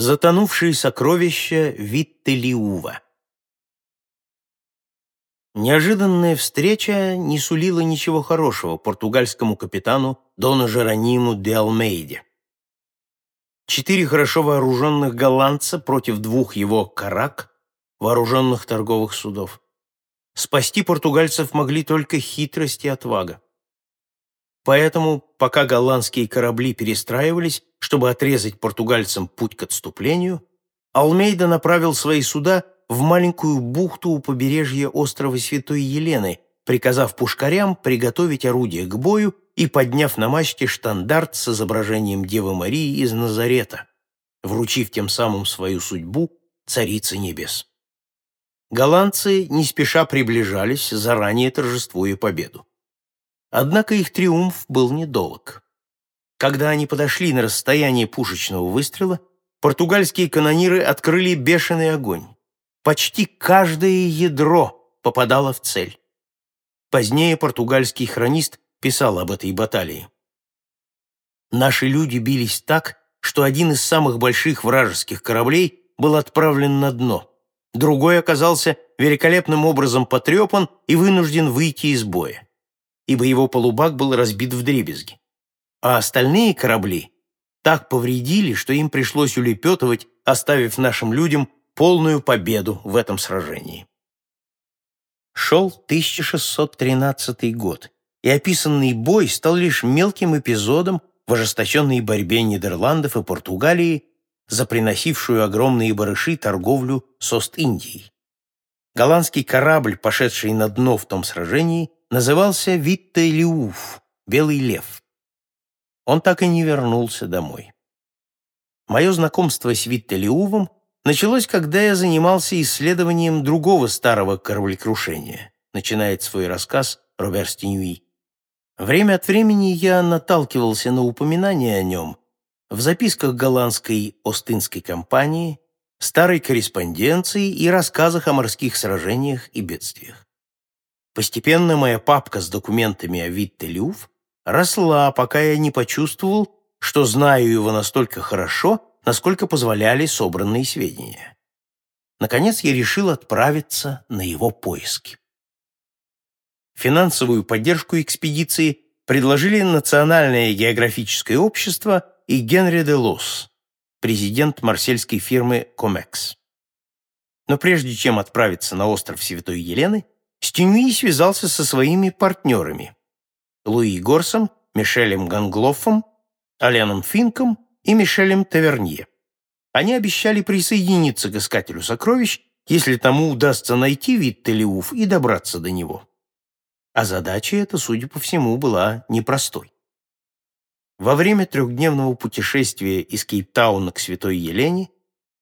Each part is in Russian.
Затонувшие сокровища Виттелиува Неожиданная встреча не сулила ничего хорошего португальскому капитану Дону Жерониму де Алмейде. Четыре хорошо вооруженных голландца против двух его карак, вооруженных торговых судов. Спасти португальцев могли только хитрость и отвага. Поэтому, пока голландские корабли перестраивались, чтобы отрезать португальцам путь к отступлению, Алмейда направил свои суда в маленькую бухту у побережья острова Святой Елены, приказав пушкарям приготовить орудия к бою и подняв на мачте штандарт с изображением Девы Марии из Назарета, вручив тем самым свою судьбу Царице Небес. Голландцы не спеша приближались, заранее торжествуя победу. Однако их триумф был недолг. Когда они подошли на расстояние пушечного выстрела, португальские канониры открыли бешеный огонь. Почти каждое ядро попадало в цель. Позднее португальский хронист писал об этой баталии. Наши люди бились так, что один из самых больших вражеских кораблей был отправлен на дно. Другой оказался великолепным образом потрепан и вынужден выйти из боя, ибо его полубак был разбит вдребезги а остальные корабли так повредили, что им пришлось улепетывать, оставив нашим людям полную победу в этом сражении. Шел 1613 год, и описанный бой стал лишь мелким эпизодом в ожесточенной борьбе Нидерландов и Португалии за приносившую огромные барыши торговлю с Ост-Индией. Голландский корабль, пошедший на дно в том сражении, назывался Витте-Лиуф – «Белый лев». Он так и не вернулся домой. Мое знакомство с Виттелиувом началось, когда я занимался исследованием другого старого кораблекрушения, начинает свой рассказ Робер Стенюи. Время от времени я наталкивался на упоминания о нем в записках голландской Остинской компании, старой корреспонденции и рассказах о морских сражениях и бедствиях. Постепенно моя папка с документами о Виттелиув росла, пока я не почувствовал, что знаю его настолько хорошо, насколько позволяли собранные сведения. Наконец я решил отправиться на его поиски. Финансовую поддержку экспедиции предложили Национальное географическое общество и Генри де Лос, президент марсельской фирмы «Комекс». Но прежде чем отправиться на остров Святой Елены, Стюньи связался со своими партнерами, Луи Горсом, Мишелем Ганглофом, Аленом Финком и Мишелем Тавернье. Они обещали присоединиться к искателю сокровищ, если тому удастся найти вид Телеуф и добраться до него. А задача эта, судя по всему, была непростой. Во время трехдневного путешествия из Кейптауна к Святой Елене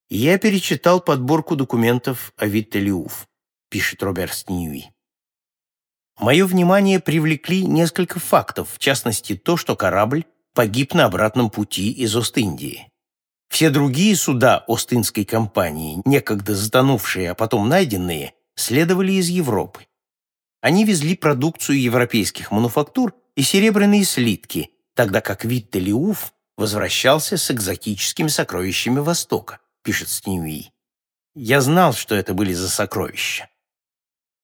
я перечитал подборку документов о Виттелиуф, пишет Роберт Сньюи. Мое внимание привлекли несколько фактов, в частности то, что корабль погиб на обратном пути из Ост-Индии. Все другие суда Остинской компании, некогда затонувшие, а потом найденные, следовали из Европы. Они везли продукцию европейских мануфактур и серебряные слитки, тогда как Виттелиуф возвращался с экзотическими сокровищами Востока, пишет Сньюи. Я знал, что это были за сокровища.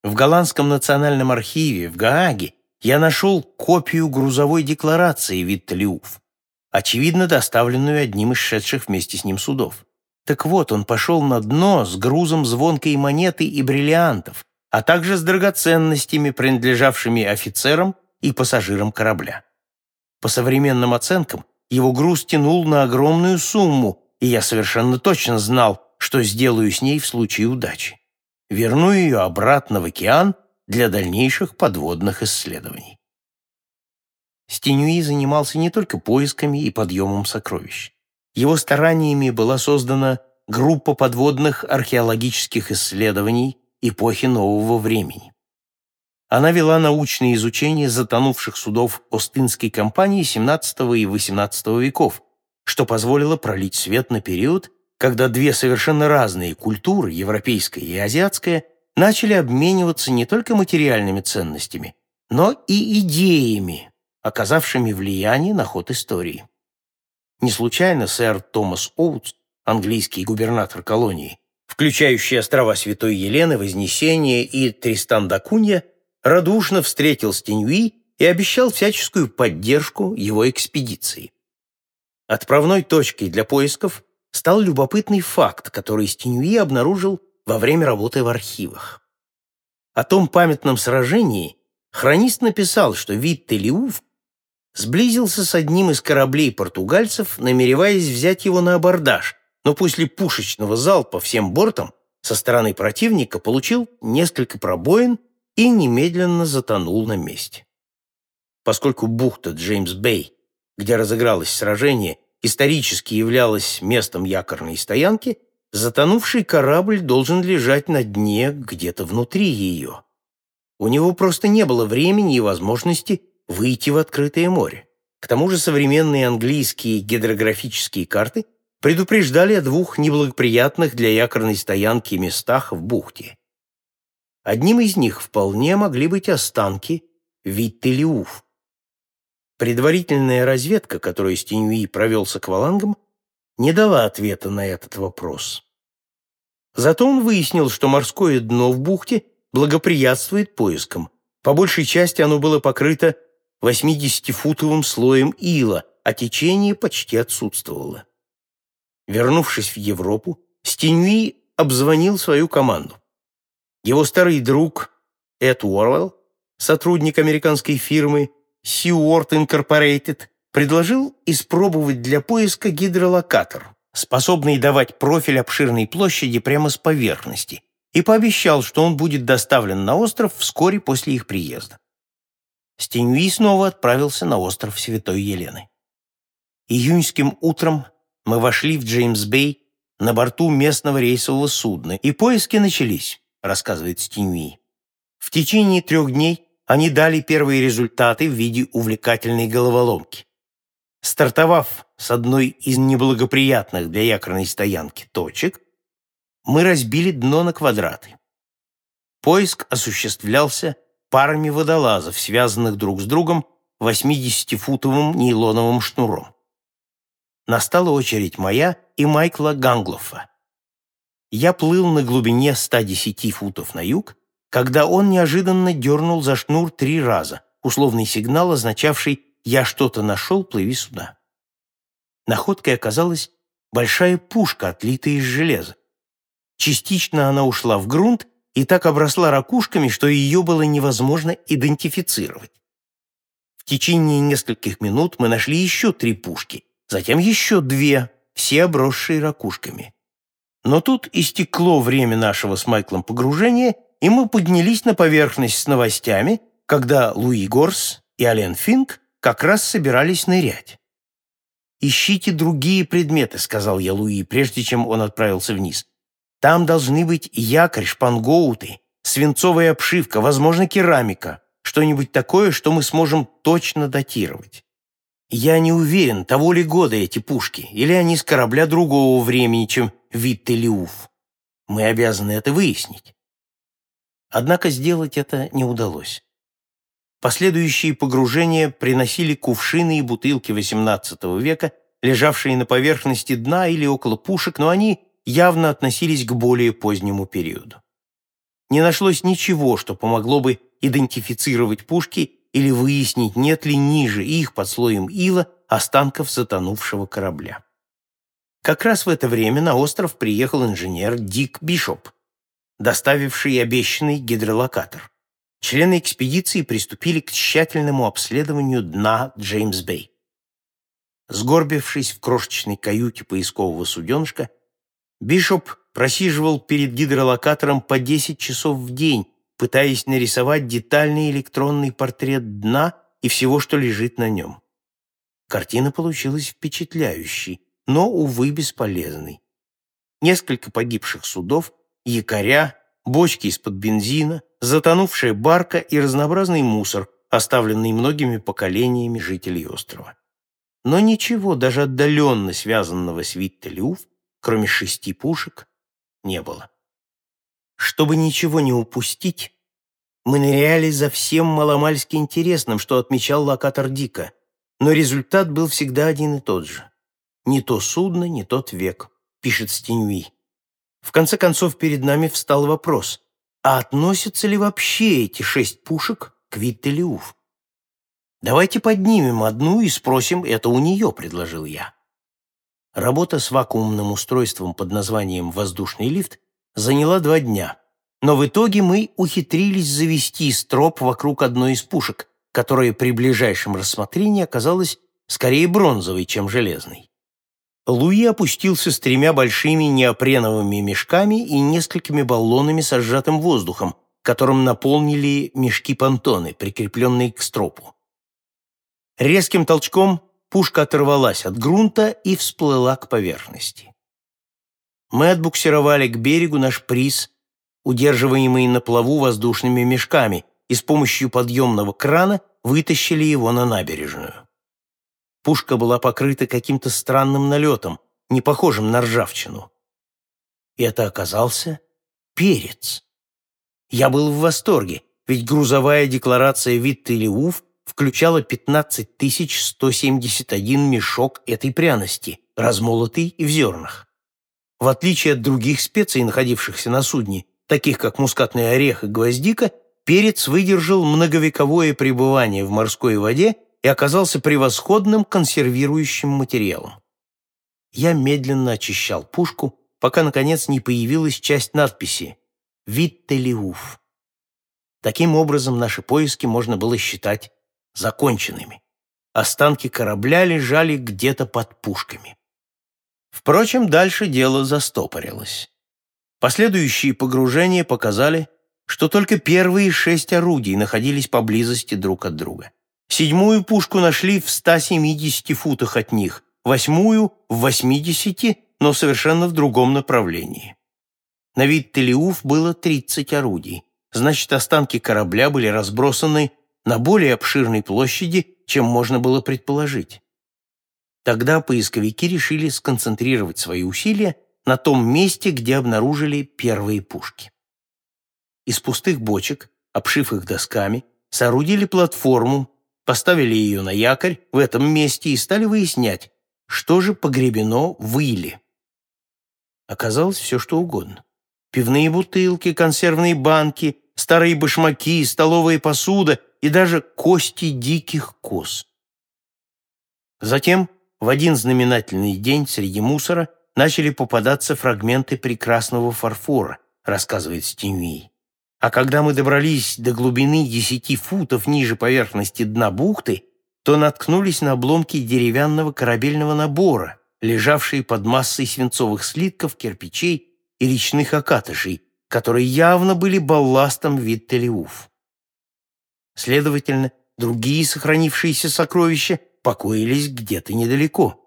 В Голландском национальном архиве в Гааге я нашел копию грузовой декларации Виттелиуф, очевидно доставленную одним из шедших вместе с ним судов. Так вот, он пошел на дно с грузом звонкой монеты и бриллиантов, а также с драгоценностями, принадлежавшими офицерам и пассажирам корабля. По современным оценкам, его груз тянул на огромную сумму, и я совершенно точно знал, что сделаю с ней в случае удачи верну ее обратно в океан для дальнейших подводных исследований. Стенюи занимался не только поисками и подъемом сокровищ. Его стараниями была создана группа подводных археологических исследований эпохи нового времени. Она вела научное изучение затонувших судов Остинской компании XVII и XVIII веков, что позволило пролить свет на период, когда две совершенно разные культуры, европейская и азиатская, начали обмениваться не только материальными ценностями, но и идеями, оказавшими влияние на ход истории. Не случайно сэр Томас Оутс английский губернатор колонии, включающий острова Святой Елены, Вознесения и Тристан-да-Кунья, радушно встретил Стенюи и обещал всяческую поддержку его экспедиции. Отправной точкой для поисков стал любопытный факт, который Стенюи обнаружил во время работы в архивах. О том памятном сражении хронист написал, что Виттелиуф сблизился с одним из кораблей португальцев, намереваясь взять его на абордаж, но после пушечного залпа всем бортом со стороны противника получил несколько пробоин и немедленно затонул на месте. Поскольку бухта Джеймс-Бэй, где разыгралось сражение, исторически являлась местом якорной стоянки, затонувший корабль должен лежать на дне где-то внутри ее. У него просто не было времени и возможности выйти в открытое море. К тому же современные английские гидрографические карты предупреждали о двух неблагоприятных для якорной стоянки местах в бухте. Одним из них вполне могли быть останки Виттелиуф. Предварительная разведка, которую Стенюи провел с аквалангом, не дала ответа на этот вопрос. Зато он выяснил, что морское дно в бухте благоприятствует поискам. По большей части оно было покрыто 80-футовым слоем ила, а течение почти отсутствовало. Вернувшись в Европу, Стенюи обзвонил свою команду. Его старый друг Эд Уорвелл, сотрудник американской фирмы Seaworld Incorporated, предложил испробовать для поиска гидролокатор, способный давать профиль обширной площади прямо с поверхности, и пообещал, что он будет доставлен на остров вскоре после их приезда. Стенюи снова отправился на остров Святой Елены. Июньским утром мы вошли в Джеймс-Бэй на борту местного рейсового судна, и поиски начались, рассказывает Стенюи. В течение трех дней они дали первые результаты в виде увлекательной головоломки. Стартовав с одной из неблагоприятных для якорной стоянки точек, мы разбили дно на квадраты. Поиск осуществлялся парами водолазов, связанных друг с другом 80-футовым нейлоновым шнуром. Настала очередь моя и Майкла Ганглофа. Я плыл на глубине 110 футов на юг, когда он неожиданно дернул за шнур три раза, условный сигнал, означавший «я что-то нашел, плыви сюда». Находкой оказалась большая пушка, отлитая из железа. Частично она ушла в грунт и так обросла ракушками, что ее было невозможно идентифицировать. В течение нескольких минут мы нашли еще три пушки, затем еще две, все обросшие ракушками. Но тут истекло время нашего с Майклом погружения, и мы поднялись на поверхность с новостями, когда Луи Горс и Ален Финк как раз собирались нырять. «Ищите другие предметы», — сказал я Луи, прежде чем он отправился вниз. Там должны быть якорь, шпангоуты, свинцовая обшивка, возможно, керамика, что-нибудь такое, что мы сможем точно датировать. Я не уверен, того ли года эти пушки, или они с корабля другого времени, чем Виттелиуф. Мы обязаны это выяснить. Однако сделать это не удалось. Последующие погружения приносили кувшины и бутылки XVIII века, лежавшие на поверхности дна или около пушек, но они явно относились к более позднему периоду. Не нашлось ничего, что помогло бы идентифицировать пушки или выяснить, нет ли ниже их под слоем ила останков затонувшего корабля. Как раз в это время на остров приехал инженер Дик Бишоп, доставивший обещанный гидролокатор. Члены экспедиции приступили к тщательному обследованию дна Джеймс-Бэй. Сгорбившись в крошечной каюте поискового суденышка, Бишоп просиживал перед гидролокатором по 10 часов в день, пытаясь нарисовать детальный электронный портрет дна и всего, что лежит на нем. Картина получилась впечатляющей, но, увы, бесполезной. Несколько погибших судов, якоря, бочки из-под бензина, затонувшая барка и разнообразный мусор, оставленный многими поколениями жителей острова. Но ничего, даже отдаленно связанного с Виттелюф, кроме шести пушек, не было. Чтобы ничего не упустить, мы ныряли за всем маломальски интересным, что отмечал локатор Дика, но результат был всегда один и тот же. Не то судно, не тот век. пишет Стенюи. В конце концов, перед нами встал вопрос, а относятся ли вообще эти шесть пушек к Виттелиуф? «Давайте поднимем одну и спросим это у нее», — предложил я. Работа с вакуумным устройством под названием «воздушный лифт» заняла два дня, но в итоге мы ухитрились завести строп вокруг одной из пушек, которая при ближайшем рассмотрении оказалась скорее бронзовой, чем железной. Луи опустился с тремя большими неопреновыми мешками и несколькими баллонами со сжатым воздухом, которым наполнили мешки-понтоны, прикрепленные к стропу. Резким толчком пушка оторвалась от грунта и всплыла к поверхности. Мы отбуксировали к берегу наш приз, удерживаемый на плаву воздушными мешками, и с помощью подъемного крана вытащили его на набережную. Пушка была покрыта каким-то странным налетом, не похожим на ржавчину. И это оказался перец. Я был в восторге, ведь грузовая декларация Виттелиуф включала 15 171 мешок этой пряности, размолотый и в зернах. В отличие от других специй, находившихся на судне, таких как мускатный орех и гвоздика, перец выдержал многовековое пребывание в морской воде и оказался превосходным консервирующим материалом. Я медленно очищал пушку, пока, наконец, не появилась часть надписи «Виттелиуф». Таким образом, наши поиски можно было считать законченными. Останки корабля лежали где-то под пушками. Впрочем, дальше дело застопорилось. Последующие погружения показали, что только первые шесть орудий находились поблизости друг от друга. Седьмую пушку нашли в 170 футах от них, восьмую — в 80, но совершенно в другом направлении. На вид Телеуф было 30 орудий, значит, останки корабля были разбросаны на более обширной площади, чем можно было предположить. Тогда поисковики решили сконцентрировать свои усилия на том месте, где обнаружили первые пушки. Из пустых бочек, обшив их досками, соорудили платформу, поставили ее на якорь в этом месте и стали выяснять, что же погребено в иле. Оказалось все, что угодно. Пивные бутылки, консервные банки, старые башмаки, столовая посуда и даже кости диких коз. Затем, в один знаменательный день среди мусора начали попадаться фрагменты прекрасного фарфора, рассказывает Стимий. А когда мы добрались до глубины десяти футов ниже поверхности дна бухты, то наткнулись на обломки деревянного корабельного набора, лежавшие под массой свинцовых слитков, кирпичей и речных окатышей, которые явно были балластом Виттелиуф. Следовательно, другие сохранившиеся сокровища покоились где-то недалеко.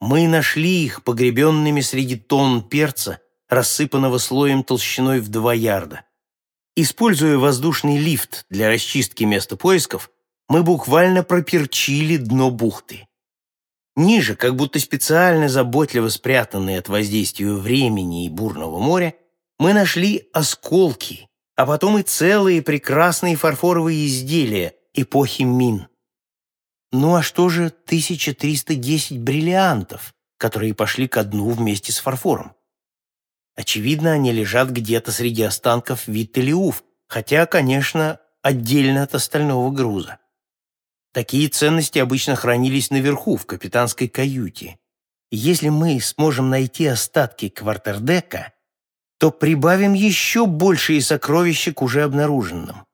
Мы нашли их погребенными среди тонн перца, рассыпанного слоем толщиной в два ярда. Используя воздушный лифт для расчистки места поисков, мы буквально проперчили дно бухты. Ниже, как будто специально заботливо спрятанные от воздействия времени и бурного моря, мы нашли осколки, а потом и целые прекрасные фарфоровые изделия эпохи Мин. Ну а что же 1310 бриллиантов, которые пошли ко дну вместе с фарфором? Очевидно, они лежат где-то среди останков Виттелиуф, хотя, конечно, отдельно от остального груза. Такие ценности обычно хранились наверху, в капитанской каюте. Если мы сможем найти остатки квартердека, то прибавим еще большие сокровища к уже обнаруженным.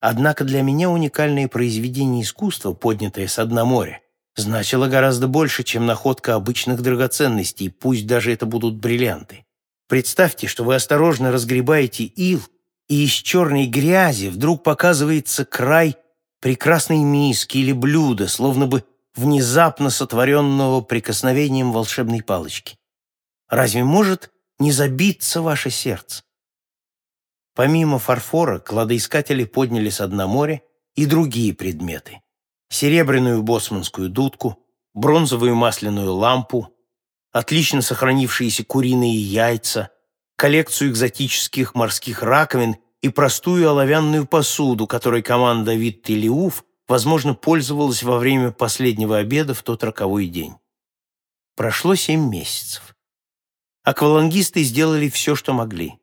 Однако для меня уникальное произведение искусства, поднятое с дна моря, значило гораздо больше, чем находка обычных драгоценностей, пусть даже это будут бриллианты. Представьте, что вы осторожно разгребаете ил, и из черной грязи вдруг показывается край прекрасной миски или блюда, словно бы внезапно сотворенного прикосновением волшебной палочки. Разве может не забиться ваше сердце? Помимо фарфора, кладоискатели подняли с дна моря и другие предметы. Серебряную боцманскую дудку, бронзовую масляную лампу, отлично сохранившиеся куриные яйца, коллекцию экзотических морских раковин и простую оловянную посуду, которой команда Виттелиуф, возможно, пользовалась во время последнего обеда в тот роковой день. Прошло семь месяцев. аквалангисты сделали все, что могли.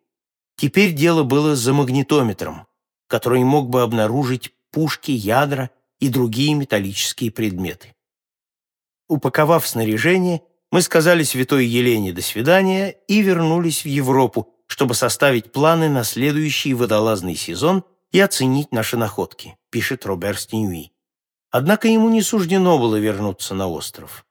Теперь дело было за магнитометром, который мог бы обнаружить пушки, ядра и другие металлические предметы. Упаковав снаряжение, мы сказали святой Елене «до свидания» и вернулись в Европу, чтобы составить планы на следующий водолазный сезон и оценить наши находки, пишет Робер Стенюи. Однако ему не суждено было вернуться на остров.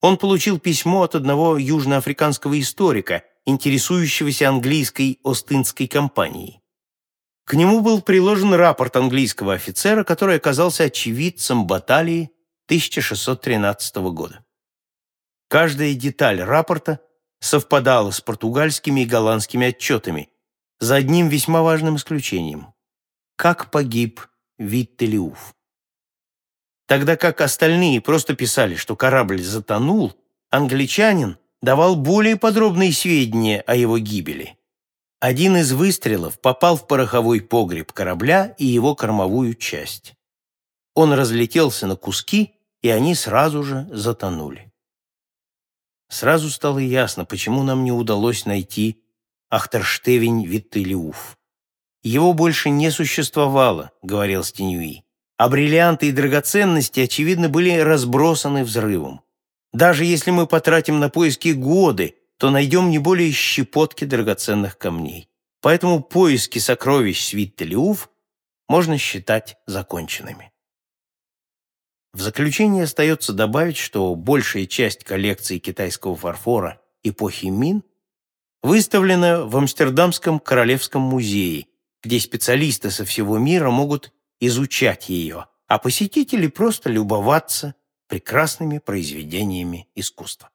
Он получил письмо от одного южноафриканского историка, интересующегося английской Остинской компанией. К нему был приложен рапорт английского офицера, который оказался очевидцем баталии 1613 года. Каждая деталь рапорта совпадала с португальскими и голландскими отчетами, за одним весьма важным исключением. Как погиб Виттелиуф. Тогда как остальные просто писали, что корабль затонул, англичанин давал более подробные сведения о его гибели. Один из выстрелов попал в пороховой погреб корабля и его кормовую часть. Он разлетелся на куски, и они сразу же затонули. Сразу стало ясно, почему нам не удалось найти Ахтерштевень Виттелиуф. Его больше не существовало, говорил Стенюи, а бриллианты и драгоценности, очевидно, были разбросаны взрывом. Даже если мы потратим на поиски годы, то найдем не более щепотки драгоценных камней. Поэтому поиски сокровищ Свиттелиуф можно считать законченными. В заключение остается добавить, что большая часть коллекции китайского фарфора эпохи Мин выставлена в Амстердамском Королевском музее, где специалисты со всего мира могут изучать ее, а посетители просто любоваться прекрасными произведениями искусства.